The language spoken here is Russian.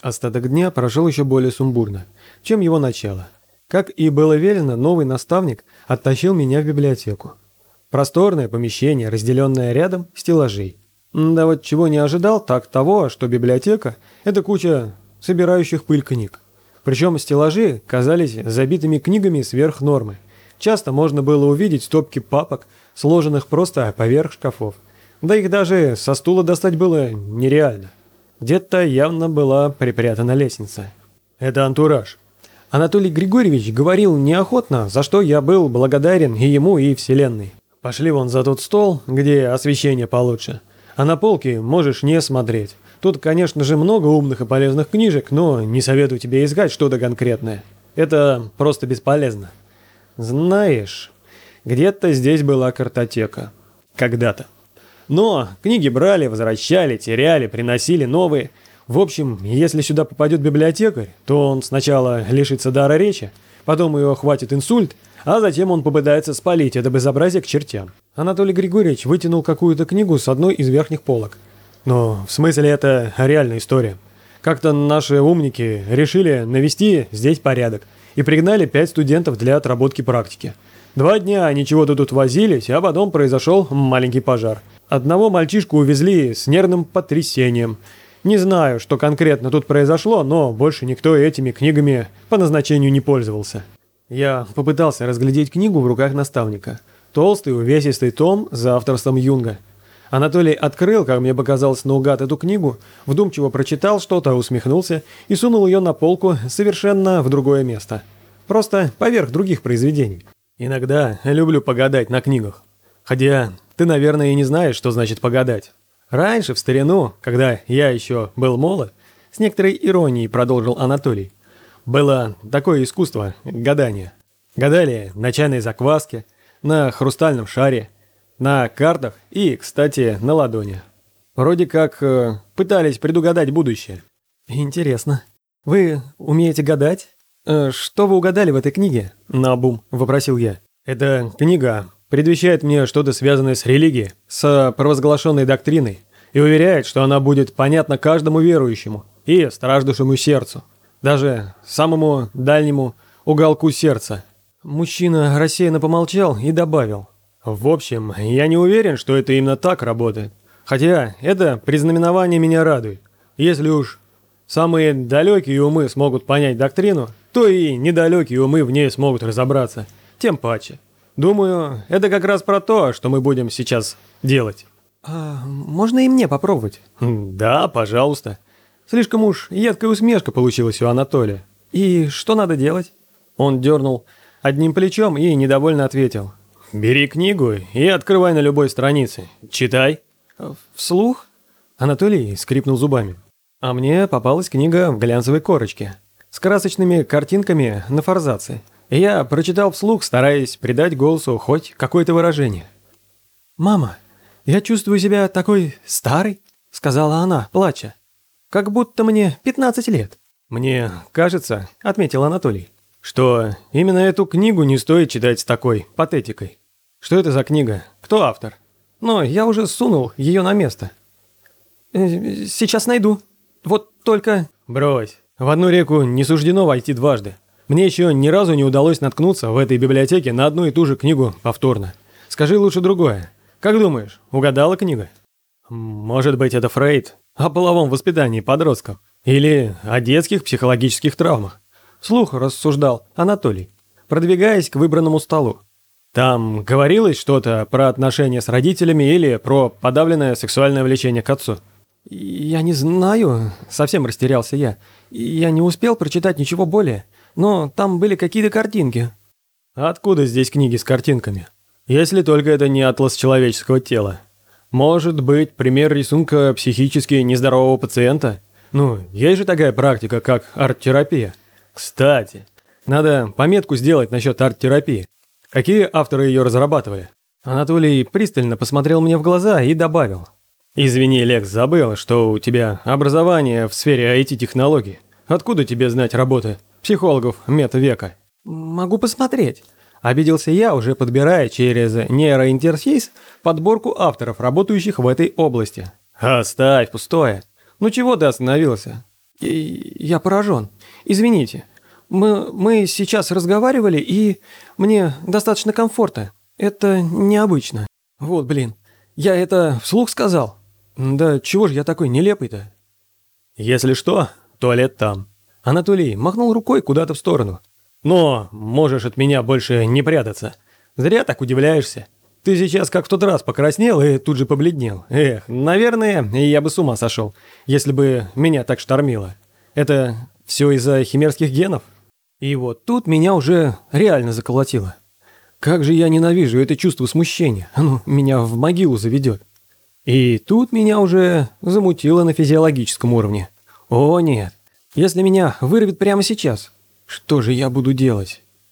Остаток дня прошел еще более сумбурно, чем его начало. Как и было велено, новый наставник оттащил меня в библиотеку. Просторное помещение, разделенное рядом стеллажей. Да вот чего не ожидал, так того, что библиотека – это куча собирающих пыль книг. Причем стеллажи казались забитыми книгами сверх нормы. Часто можно было увидеть стопки папок, сложенных просто поверх шкафов. Да их даже со стула достать было нереально. Где-то явно была припрятана лестница. Это антураж. Анатолий Григорьевич говорил неохотно, за что я был благодарен и ему, и Вселенной. Пошли вон за тот стол, где освещение получше. А на полке можешь не смотреть. Тут, конечно же, много умных и полезных книжек, но не советую тебе искать что-то конкретное. Это просто бесполезно. Знаешь, где-то здесь была картотека. Когда-то. Но книги брали, возвращали, теряли, приносили новые. В общем, если сюда попадет библиотекарь, то он сначала лишится дара речи, потом его хватит инсульт, а затем он попытается спалить это безобразие к чертям. Анатолий Григорьевич вытянул какую-то книгу с одной из верхних полок. Но в смысле это реальная история. Как-то наши умники решили навести здесь порядок и пригнали пять студентов для отработки практики. Два дня они чего-то тут возились, а потом произошел маленький пожар – Одного мальчишку увезли с нервным потрясением. Не знаю, что конкретно тут произошло, но больше никто этими книгами по назначению не пользовался. Я попытался разглядеть книгу в руках наставника. Толстый, увесистый том за авторством Юнга. Анатолий открыл, как мне показалось наугад, эту книгу, вдумчиво прочитал что-то, усмехнулся и сунул ее на полку совершенно в другое место. Просто поверх других произведений. Иногда люблю погадать на книгах. Хотя ты, наверное, и не знаешь, что значит погадать. Раньше, в старину, когда я еще был молод, с некоторой иронией продолжил Анатолий, было такое искусство – гадание. Гадали на чайной закваске, на хрустальном шаре, на картах и, кстати, на ладони. Вроде как э, пытались предугадать будущее. Интересно. Вы умеете гадать? Э, что вы угадали в этой книге? Набум, вопросил я. Это книга предвещает мне что-то связанное с религией, с провозглашенной доктриной, и уверяет, что она будет понятна каждому верующему и страждущему сердцу, даже самому дальнему уголку сердца. Мужчина рассеянно помолчал и добавил. В общем, я не уверен, что это именно так работает. Хотя это признаменование меня радует. Если уж самые далекие умы смогут понять доктрину, то и недалекие умы в ней смогут разобраться. Тем паче. Думаю, это как раз про то, что мы будем сейчас делать. А можно и мне попробовать? Хм, да, пожалуйста. Слишком уж едкая усмешка получилась у Анатолия. И что надо делать? Он дернул одним плечом и недовольно ответил. «Бери книгу и открывай на любой странице. Читай». «Вслух?» Анатолий скрипнул зубами. А мне попалась книга в глянцевой корочке с красочными картинками на форзаце – я прочитал вслух, стараясь придать голосу хоть какое-то выражение. «Мама, я чувствую себя такой старой», — сказала она, плача. «Как будто мне 15 лет». «Мне кажется», — отметил Анатолий, «что именно эту книгу не стоит читать с такой патетикой. Что это за книга? Кто автор?» «Но я уже сунул ее на место». «Э, «Сейчас найду. Вот только...» «Брось. В одну реку не суждено войти дважды. Мне еще ни разу не удалось наткнуться в этой библиотеке на одну и ту же книгу повторно. Скажи лучше другое. Как думаешь, угадала книга? Может быть, это Фрейд о половом воспитании подростков? Или о детских психологических травмах? Слух рассуждал Анатолий, продвигаясь к выбранному столу. Там говорилось что-то про отношения с родителями или про подавленное сексуальное влечение к отцу? «Я не знаю», — совсем растерялся я. «Я не успел прочитать ничего более но там были какие-то картинки». «Откуда здесь книги с картинками? Если только это не атлас человеческого тела. Может быть, пример рисунка психически нездорового пациента? Ну, есть же такая практика, как арт-терапия. Кстати, надо пометку сделать насчет арт-терапии. Какие авторы ее разрабатывали?» Анатолий пристально посмотрел мне в глаза и добавил. «Извини, Лекс, забыл, что у тебя образование в сфере IT-технологий. Откуда тебе знать работы психологов мета-века. Могу посмотреть. Обиделся я, уже подбирая через нейроинтерфейс подборку авторов, работающих в этой области. Оставь, пустое. Ну чего ты остановился? Я поражен. Извините. Мы, мы сейчас разговаривали, и мне достаточно комфортно. Это необычно. Вот, блин. Я это вслух сказал. Да чего же я такой нелепый-то? Если что, туалет там. Анатолий махнул рукой куда-то в сторону. Но можешь от меня больше не прятаться. Зря так удивляешься. Ты сейчас как в тот раз покраснел и тут же побледнел. Эх, наверное, я бы с ума сошел, если бы меня так штормило. Это все из-за химерских генов? И вот тут меня уже реально заколотило. Как же я ненавижу это чувство смущения. Оно меня в могилу заведет. И тут меня уже замутило на физиологическом уровне. О нет, если меня вырвет прямо сейчас, что же я буду делать?